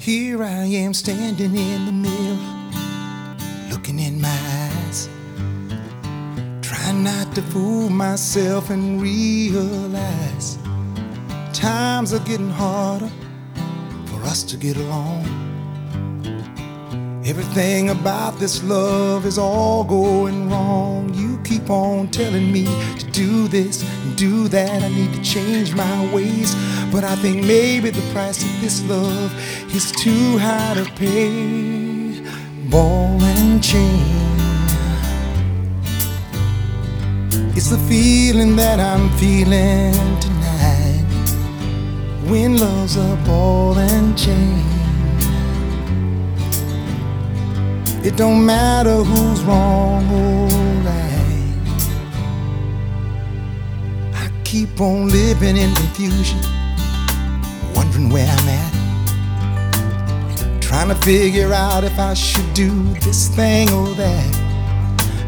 Here I am standing in the mirror, looking in my eyes, trying not to fool myself and realize times are getting harder for us to get along. Everything about this love is all going wrong. You keep on telling me to do this and do that. I need to change my ways. But I think maybe the price of this love is too high to pay. Ball and chain. It's the feeling that I'm feeling tonight. When love's a ball and chain. It don't matter who's wrong or right. I keep on living in confusion, wondering where I'm at. Trying to figure out if I should do this thing or that.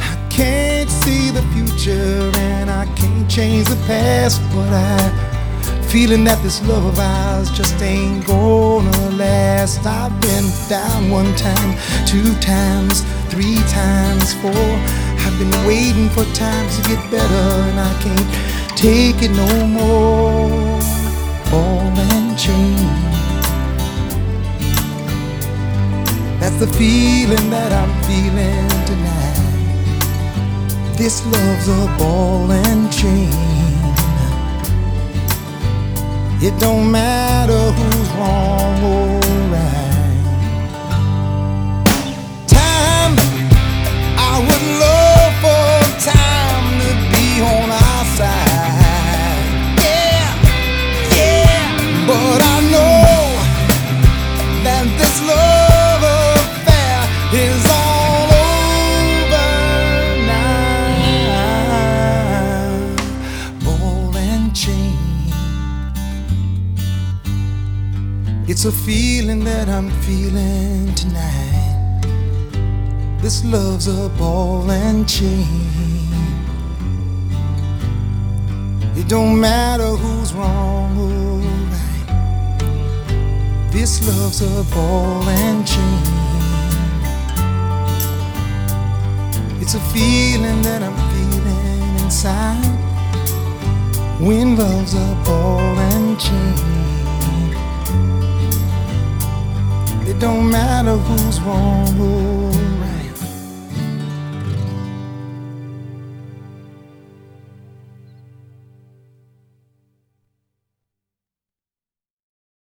I can't see the future and I can't change the past, but I feeling that this love of ours just ain't gonna last. I've been down one time, two times, three times, four. I've been waiting for times to get better, and I can't take it no more. Ball and chain. That's the feeling that I'm feeling tonight. This love's a ball and chain. It don't matter who's wrong or right. Time, I would love for time to be on our side. Yeah, yeah, but I know that this love affair is all over now. Ball and chain. It's a feeling that I'm feeling tonight. This love's a ball and chain. It don't matter who's wrong or right. This love's a ball and chain. It's a feeling that I'm feeling inside. When love's a ball and chain. Don't matter who's wrong